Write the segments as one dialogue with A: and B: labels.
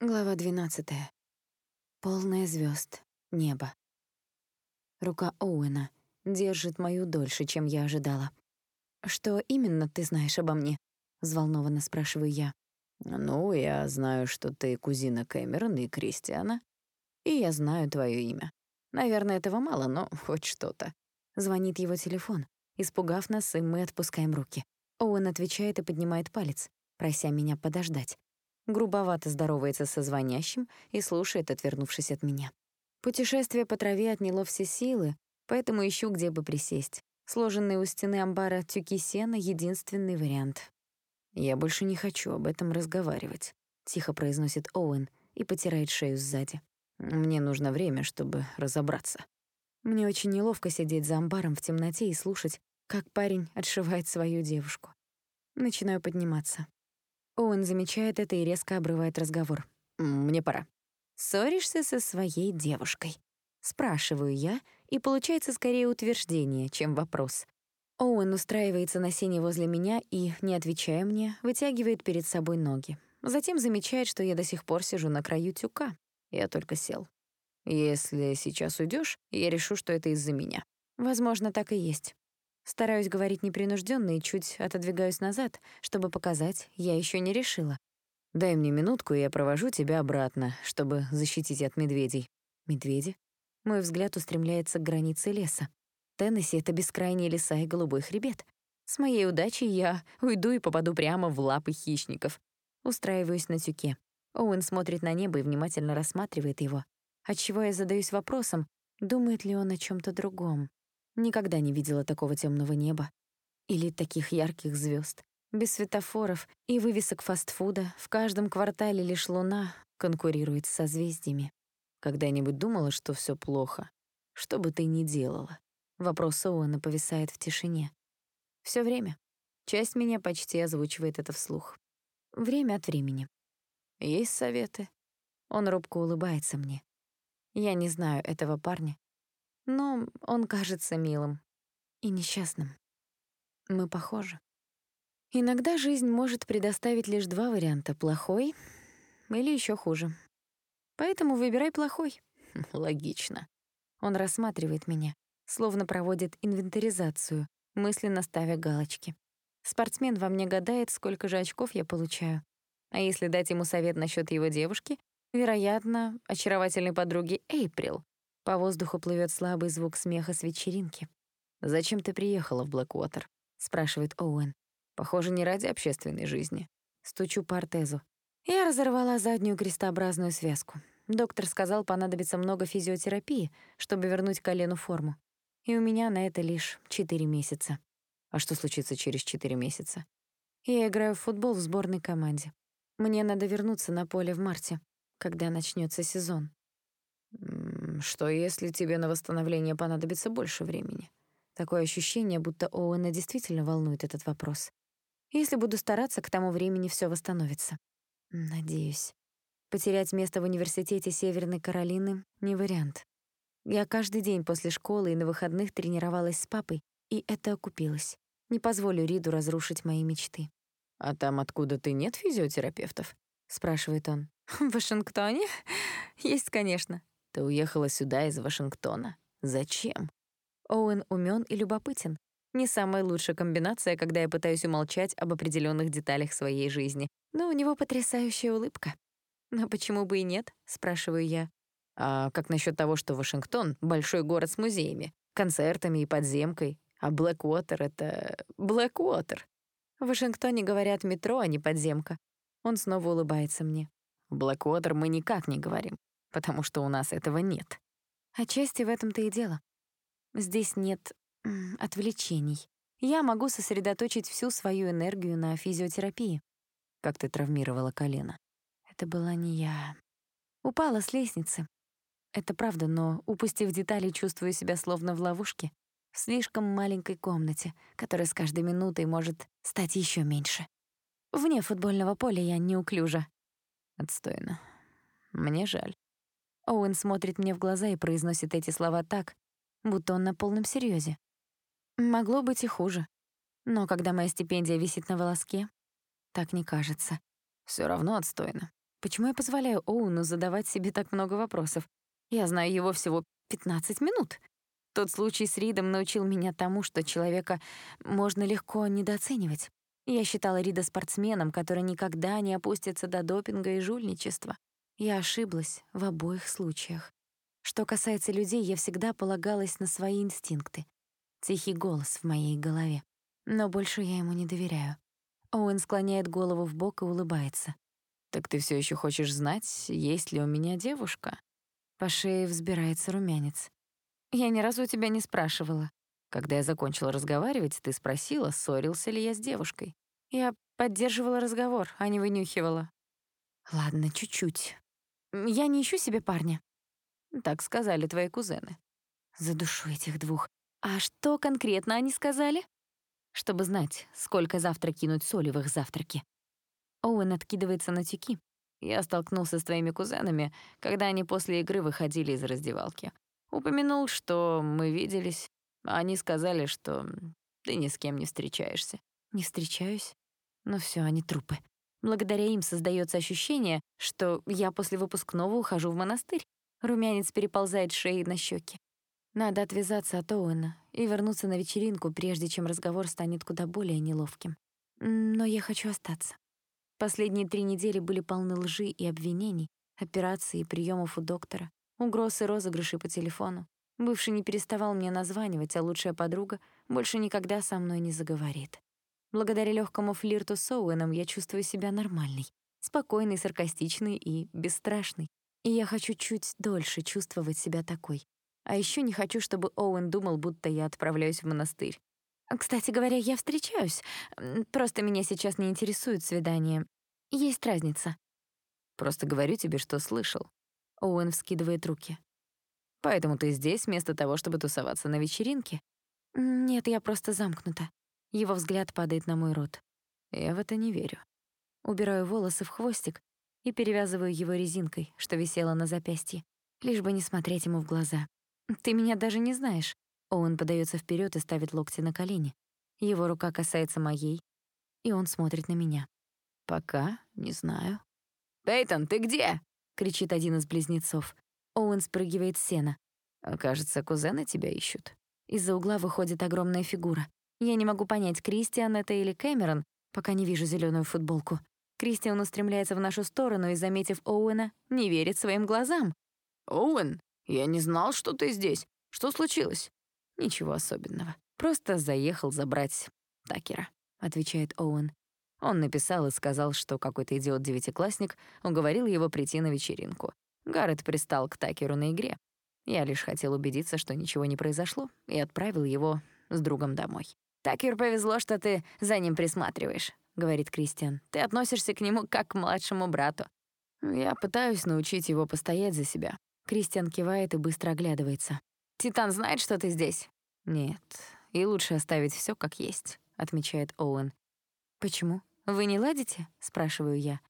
A: Глава 12. Полное звезд, небо. Рука Оуэна держит мою дольше, чем я ожидала. «Что именно ты знаешь обо мне?» — взволнованно спрашиваю я.
B: «Ну, я знаю, что ты кузина Кэмерон и Кристиана, и я знаю твое имя. Наверное, этого мало, но хоть что-то».
A: Звонит его телефон. Испугав нас, и мы отпускаем руки. Оуэн отвечает и поднимает палец, прося меня подождать грубовато здоровается со звонящим и слушает, отвернувшись от меня. Путешествие по траве отняло все силы, поэтому ищу, где бы присесть. Сложенные у стены амбара тюки сена — единственный вариант.
B: «Я больше не хочу об этом разговаривать», — тихо произносит Оуэн и потирает шею сзади. «Мне нужно время, чтобы разобраться».
A: Мне очень неловко сидеть за амбаром в темноте и слушать, как парень отшивает свою девушку. Начинаю подниматься. Оуэн замечает это и резко обрывает разговор.
B: «Мне пора».
A: «Ссоришься со своей девушкой?» Спрашиваю я, и получается скорее утверждение, чем вопрос. Оуэн устраивается на сене возле меня и, не отвечая мне, вытягивает перед собой ноги. Затем замечает, что я до сих пор сижу на краю тюка. Я только сел.
B: «Если сейчас уйдешь, я решу, что это из-за меня».
A: Возможно, так и есть. Стараюсь говорить непринужденно и чуть отодвигаюсь назад, чтобы показать, я еще не решила.
B: «Дай мне минутку, и я провожу тебя обратно, чтобы защитить от медведей».
A: «Медведи?» Мой взгляд устремляется к границе леса. Теннесси — это бескрайние леса и голубой хребет. С моей удачей я уйду и попаду прямо в лапы хищников. Устраиваюсь на тюке. Оуэн смотрит на небо и внимательно рассматривает его. Отчего я задаюсь вопросом, думает ли он о чем то другом. Никогда не видела такого темного неба или таких ярких звезд. Без светофоров и вывесок фастфуда в каждом квартале лишь луна конкурирует с созвездиями.
B: Когда-нибудь думала, что все плохо? Что бы ты ни делала?
A: Вопрос Оуэна повисает в тишине. Все время. Часть меня почти озвучивает это вслух. Время от времени.
B: Есть советы?
A: Он робко улыбается мне. Я не знаю этого парня, но он кажется милым и несчастным. Мы похожи. Иногда жизнь может предоставить лишь два варианта — плохой или еще хуже. Поэтому выбирай плохой.
B: Логично.
A: Он рассматривает меня, словно проводит инвентаризацию, мысленно ставя галочки. Спортсмен во мне гадает, сколько же очков я получаю. А если дать ему совет насчет его девушки, вероятно, очаровательной подруги Эйприл, по воздуху плывет слабый звук смеха с вечеринки.
B: «Зачем ты приехала в Блэквотер?» — спрашивает Оуэн. «Похоже, не ради общественной жизни».
A: Стучу по артезу. Я разорвала заднюю крестообразную связку. Доктор сказал, понадобится много физиотерапии, чтобы вернуть колену форму. И у меня на это лишь четыре месяца.
B: А что случится через четыре месяца?
A: Я играю в футбол в сборной команде. Мне надо вернуться на поле в марте, когда начнется сезон.
B: Что если тебе на восстановление понадобится больше времени?
A: Такое ощущение, будто Оуэна действительно волнует этот вопрос. Если буду стараться, к тому времени все восстановится. Надеюсь. Потерять место в университете Северной Каролины — не вариант. Я каждый день после школы и на выходных тренировалась с папой, и это окупилось. Не позволю Риду разрушить мои мечты.
B: «А там, откуда ты, нет физиотерапевтов?»
A: — спрашивает он. «В Вашингтоне? Есть, конечно.
B: Ты уехала сюда из Вашингтона. Зачем?
A: Оуэн умен и любопытен. Не самая лучшая комбинация, когда я пытаюсь умолчать об определенных деталях своей жизни. Но у него потрясающая улыбка. «Но почему бы и нет?» — спрашиваю я.
B: «А как насчет того, что Вашингтон — большой город с музеями, концертами и подземкой, а Блэквотер — это Блэквотер?»
A: В Вашингтоне говорят метро, а не подземка. Он снова улыбается мне.
B: Блэквотер мы никак не говорим потому что у нас этого нет.
A: Отчасти в этом-то и дело. Здесь нет отвлечений. Я могу сосредоточить всю свою энергию на физиотерапии.
B: Как ты травмировала колено?
A: Это была не я. Упала с лестницы. Это правда, но, упустив детали, чувствую себя словно в ловушке, в слишком маленькой комнате, которая с каждой минутой может стать еще меньше. Вне футбольного поля я неуклюжа.
B: Отстойно. Мне жаль.
A: Оуэн смотрит мне в глаза и произносит эти слова так, будто он на полном серьезе. Могло быть и хуже. Но когда моя стипендия висит на волоске, так не кажется.
B: Все равно отстойно.
A: Почему я позволяю Оуну задавать себе так много вопросов? Я знаю его всего 15 минут. Тот случай с Ридом научил меня тому, что человека можно легко недооценивать. Я считала Рида спортсменом, который никогда не опустится до допинга и жульничества. Я ошиблась в обоих случаях. Что касается людей, я всегда полагалась на свои инстинкты. Тихий голос в моей голове. Но больше я ему не доверяю. Оуэн склоняет голову в бок и улыбается. «Так ты все еще хочешь знать, есть ли у меня девушка?» По шее взбирается румянец. «Я ни разу у тебя не спрашивала. Когда я закончила разговаривать, ты спросила, ссорился ли я с девушкой. Я поддерживала разговор, а не вынюхивала. Ладно, чуть-чуть. Я не ищу себе парня. Так сказали твои кузены. За душу этих двух. А что конкретно они сказали? Чтобы знать, сколько завтра кинуть соли в их завтраки. Оуэн откидывается на тюки. Я столкнулся с твоими кузенами, когда они после игры выходили из раздевалки. Упомянул, что мы виделись. Они сказали, что ты ни с кем не встречаешься. Не встречаюсь? Ну все, они трупы. Благодаря им создается ощущение, что я после выпускного ухожу в монастырь. Румянец переползает шеи на щеки. Надо отвязаться от Оуэна и вернуться на вечеринку, прежде чем разговор станет куда более неловким. Но я хочу остаться. Последние три недели были полны лжи и обвинений, операций и приемов у доктора, угроз и розыгрышей по телефону. Бывший не переставал мне названивать, а лучшая подруга больше никогда со мной не заговорит. Благодаря легкому флирту с Оуэном я чувствую себя нормальной, спокойной, саркастичной и бесстрашной. И я хочу чуть дольше чувствовать себя такой. А еще не хочу, чтобы Оуэн думал, будто я отправляюсь в монастырь. Кстати говоря, я встречаюсь. Просто меня сейчас не интересует свидание. Есть разница. Просто говорю тебе, что слышал. Оуэн вскидывает руки. Поэтому ты здесь вместо того, чтобы тусоваться на вечеринке? Нет, я просто замкнута. Его взгляд падает на мой рот. Я в это не верю. Убираю волосы в хвостик и перевязываю его резинкой, что висела на запястье, лишь бы не смотреть ему в глаза. «Ты меня даже не знаешь». Оуэн подается вперед и ставит локти на колени. Его рука касается моей, и он смотрит на меня. «Пока не знаю». «Пейтон, ты где?» — кричит один из близнецов. Оуэн спрыгивает с сена. «Кажется, кузены тебя ищут». Из-за угла выходит огромная фигура. Я не могу понять, Кристиан это или Кэмерон, пока не вижу зеленую футболку. Кристиан устремляется в нашу сторону и, заметив Оуэна, не верит своим глазам.
C: «Оуэн, я не знал, что ты здесь. Что случилось?»
A: «Ничего особенного. Просто заехал забрать Такера», — отвечает Оуэн. Он написал и сказал, что какой-то идиот-девятиклассник уговорил его прийти на вечеринку. Гаррет пристал к Такеру на игре. Я лишь хотел убедиться, что ничего не произошло, и отправил его с другом домой. «Такер повезло, что ты за ним присматриваешь», — говорит Кристиан. «Ты относишься к нему как к младшему брату». Я пытаюсь научить его постоять за себя. Кристиан кивает и быстро оглядывается. «Титан знает, что ты здесь?» «Нет, и лучше оставить все как есть», — отмечает Оуэн. «Почему? Вы не ладите?» — спрашиваю я.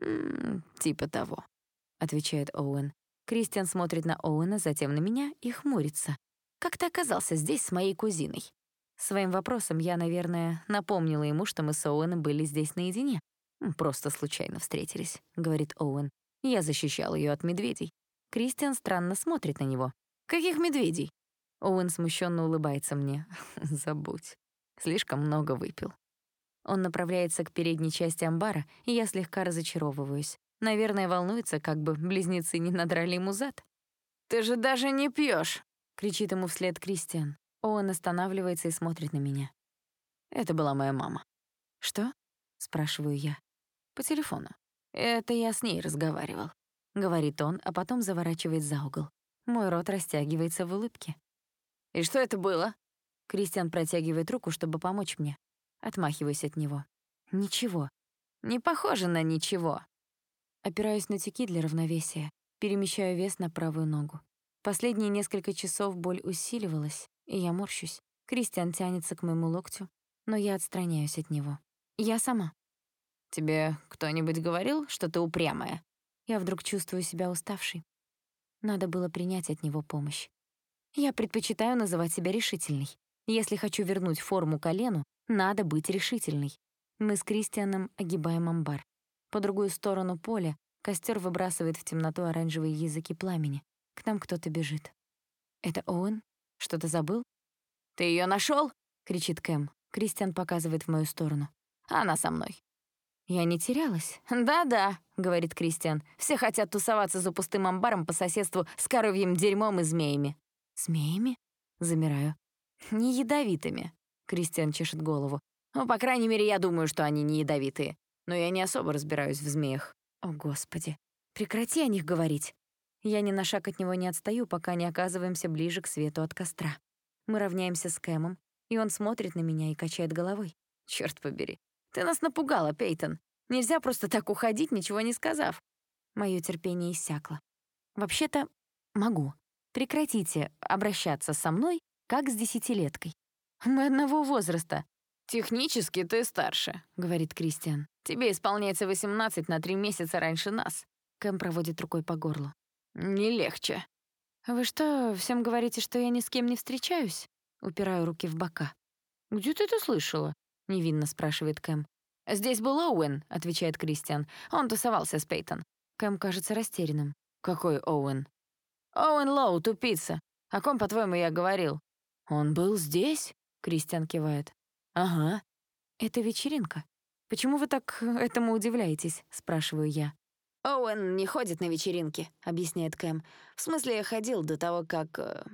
A: «М -м, «Типа того», — отвечает Оуэн. Кристиан смотрит на Оуэна, затем на меня и хмурится. «Как ты оказался здесь с моей кузиной?» Своим вопросом я, наверное, напомнила ему, что мы с Оуэном были здесь наедине. «Просто случайно встретились», — говорит Оуэн. Я защищал ее от медведей. Кристиан странно смотрит на него. «Каких медведей?» Оуэн смущенно улыбается мне. «Забудь. Слишком много выпил». Он направляется к передней части амбара, и я слегка разочаровываюсь. Наверное, волнуется, как бы близнецы не надрали ему зад.
C: «Ты же даже не пьешь,
A: кричит ему вслед Кристиан. Он останавливается и смотрит на меня. Это была моя мама. «Что?» — спрашиваю я. «По телефону. Это я с ней разговаривал», — говорит он, а потом заворачивает за угол. Мой рот растягивается в улыбке.
C: «И что это было?»
A: Кристиан протягивает руку, чтобы помочь мне. Отмахиваюсь от него. «Ничего. Не похоже на ничего». Опираюсь на тюки для равновесия, перемещаю вес на правую ногу. Последние несколько часов боль усиливалась, я морщусь. Кристиан тянется к моему локтю, но я отстраняюсь от него. Я сама.
C: «Тебе кто-нибудь говорил, что ты упрямая?»
A: Я вдруг чувствую себя уставшей. Надо было принять от него помощь. Я предпочитаю называть себя решительной. Если хочу вернуть форму колену, надо быть решительной. Мы с Кристианом огибаем амбар. По другую сторону поля Костер выбрасывает в темноту оранжевые языки пламени. К нам кто-то бежит. Это Оуэн? Что-то забыл?
C: «Ты ее нашел?
A: кричит Кэм. Кристиан показывает в мою сторону.
C: Она со мной.
A: Я не терялась.
C: «Да-да», — говорит Кристиан. «Все хотят тусоваться за пустым амбаром по соседству с коровьим дерьмом и змеями».
A: «Змеями?» Замираю.
C: «Не ядовитыми», — Кристиан чешет голову. «Ну, по крайней мере, я думаю, что они не ядовитые. Но я не особо разбираюсь в змеях».
A: «О, Господи! Прекрати о них говорить!» Я ни на шаг от него не отстаю, пока не оказываемся ближе к свету от костра. Мы равняемся с Кэмом, и он смотрит на меня и качает головой.
C: Черт побери, ты нас напугала, Пейтон. Нельзя просто так уходить, ничего не сказав.
A: Моё терпение иссякло. Вообще-то могу. Прекратите обращаться со мной, как с десятилеткой. Мы одного возраста.
C: «Технически ты старше», — говорит Кристиан. «Тебе исполняется 18 на три месяца раньше нас».
A: Кэм проводит рукой по горлу.
C: «Не легче».
A: «Вы что, всем говорите, что я ни с кем не встречаюсь?» Упираю руки в бока.
C: «Где ты это слышала?» — невинно спрашивает Кэм. «Здесь был Оуэн», — отвечает Кристиан. «Он тусовался с Пейтон».
A: Кэм кажется растерянным.
C: «Какой Оуэн?» «Оуэн Лоу, тупица. О ком, по-твоему, я говорил?»
A: «Он был здесь?» — Кристиан кивает.
C: «Ага».
A: «Это вечеринка. Почему вы так этому удивляетесь?» — спрашиваю я.
C: «Оуэн не ходит на вечеринки», — объясняет Кэм. «В смысле, ходил до того, как...» э,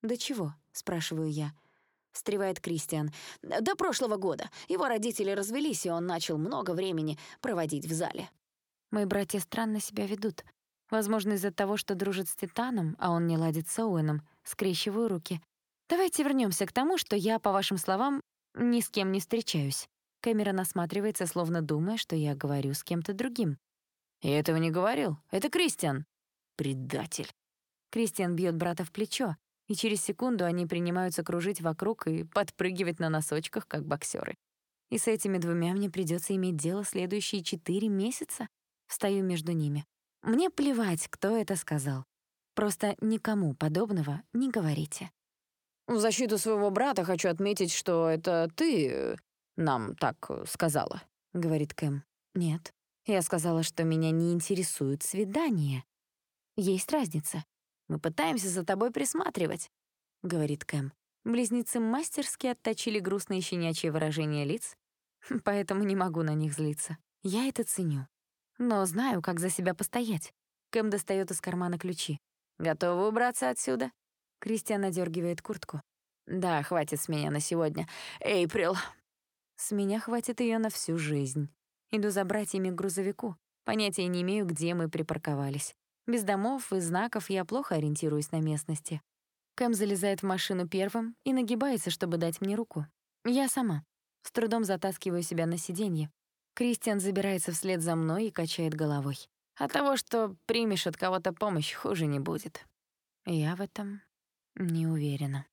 A: «До чего?» — спрашиваю я. Встревает Кристиан.
C: «До прошлого года. Его родители развелись, и он начал много времени проводить в зале».
A: Мои братья странно себя ведут. Возможно, из-за того, что дружит с Титаном, а он не ладит с Оуэном. Скрещиваю руки. Давайте вернемся к тому, что я, по вашим словам, ни с кем не встречаюсь. Камера насматривается, словно думая, что я говорю с кем-то другим.
C: «Я этого не говорил. Это Кристиан».
A: «Предатель». Кристиан бьет брата в плечо, и через секунду они принимаются кружить вокруг и подпрыгивать на носочках, как боксеры. И с этими двумя мне придется иметь дело следующие четыре месяца. Встаю между ними. Мне плевать, кто это сказал. Просто никому подобного не говорите.
C: В защиту своего брата хочу отметить, что это ты нам так сказала, говорит Кэм.
A: Нет, я сказала, что меня не интересует свидание. Есть разница.
C: Мы пытаемся за тобой присматривать», — говорит Кэм.
A: Близнецы мастерски отточили грустные щенячьи выражения лиц, поэтому не могу на них злиться. Я это ценю. Но знаю, как за себя постоять. Кэм достает из кармана ключи.
C: «Готовы убраться отсюда?»
A: Кристиан одергивает куртку.
C: «Да, хватит с меня на сегодня. Эйприл».
A: С меня хватит ее на всю жизнь. Иду за братьями к грузовику. Понятия не имею, где мы припарковались. Без домов и знаков я плохо ориентируюсь на местности. Кэм залезает в машину первым и нагибается, чтобы дать мне руку. Я сама. С трудом затаскиваю себя на сиденье. Кристиан забирается вслед за мной и качает головой.
C: От того, что примешь от кого-то помощь, хуже не будет.
A: Я в этом не уверена.